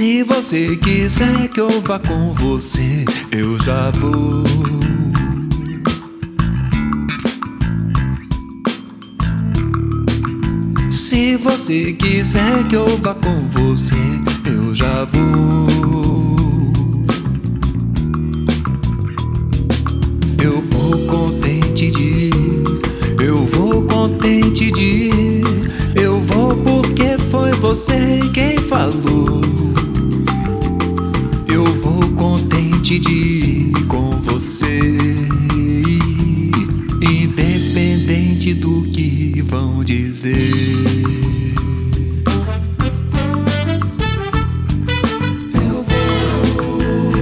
Se você quiser que eu vá com você, eu já vou. Se você quiser que eu vá com você, eu já vou. Eu vou contente de ir, eu vou contente de ir. Eu vou porque foi você quem de ir com você, independente do que vão dizer.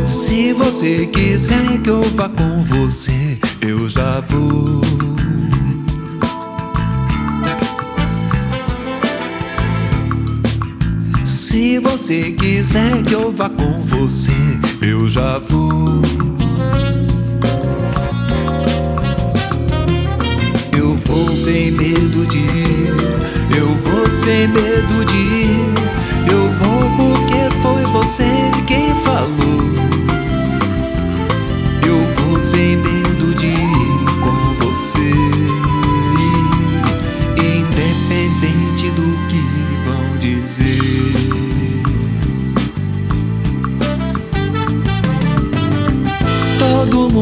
Se você quiser que eu vá com você, eu já vou. Se você quiser que eu vá com você, eu vou sem medo de ir, eu vou sem medo de ir. Eu vou porque foi você quem falou. Eu vou sem medo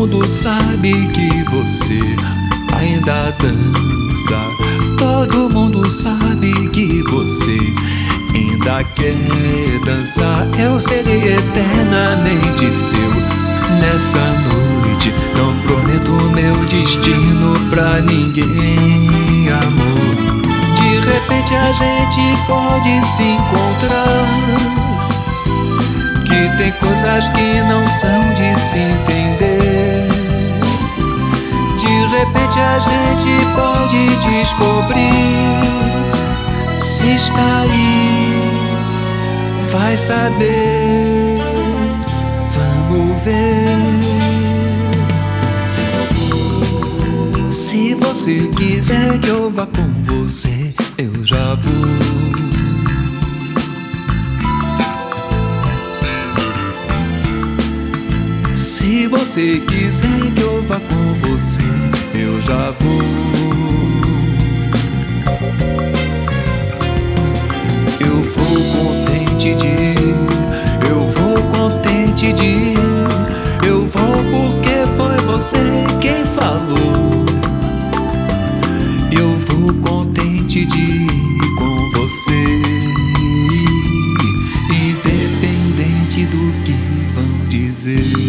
mundo sabe que você ainda dança. Todo mundo sabe que você ainda quer dançar. Eu serei eternamente seu nessa noite. Não prometo meu destino pra ninguém, amor. De repente a gente pode se encontrar. Tem coisas que não são de se entender. De repente a gente pode descobrir se está aí, vai saber. Vamos ver. Se você quiser que eu vá com você, eu já vou. você quiser que eu vá com você, eu já vou. Eu vou contente de ir, eu vou contente de ir, eu vou porque foi você quem falou. Eu vou contente de ir com você. Independente do que vão dizer.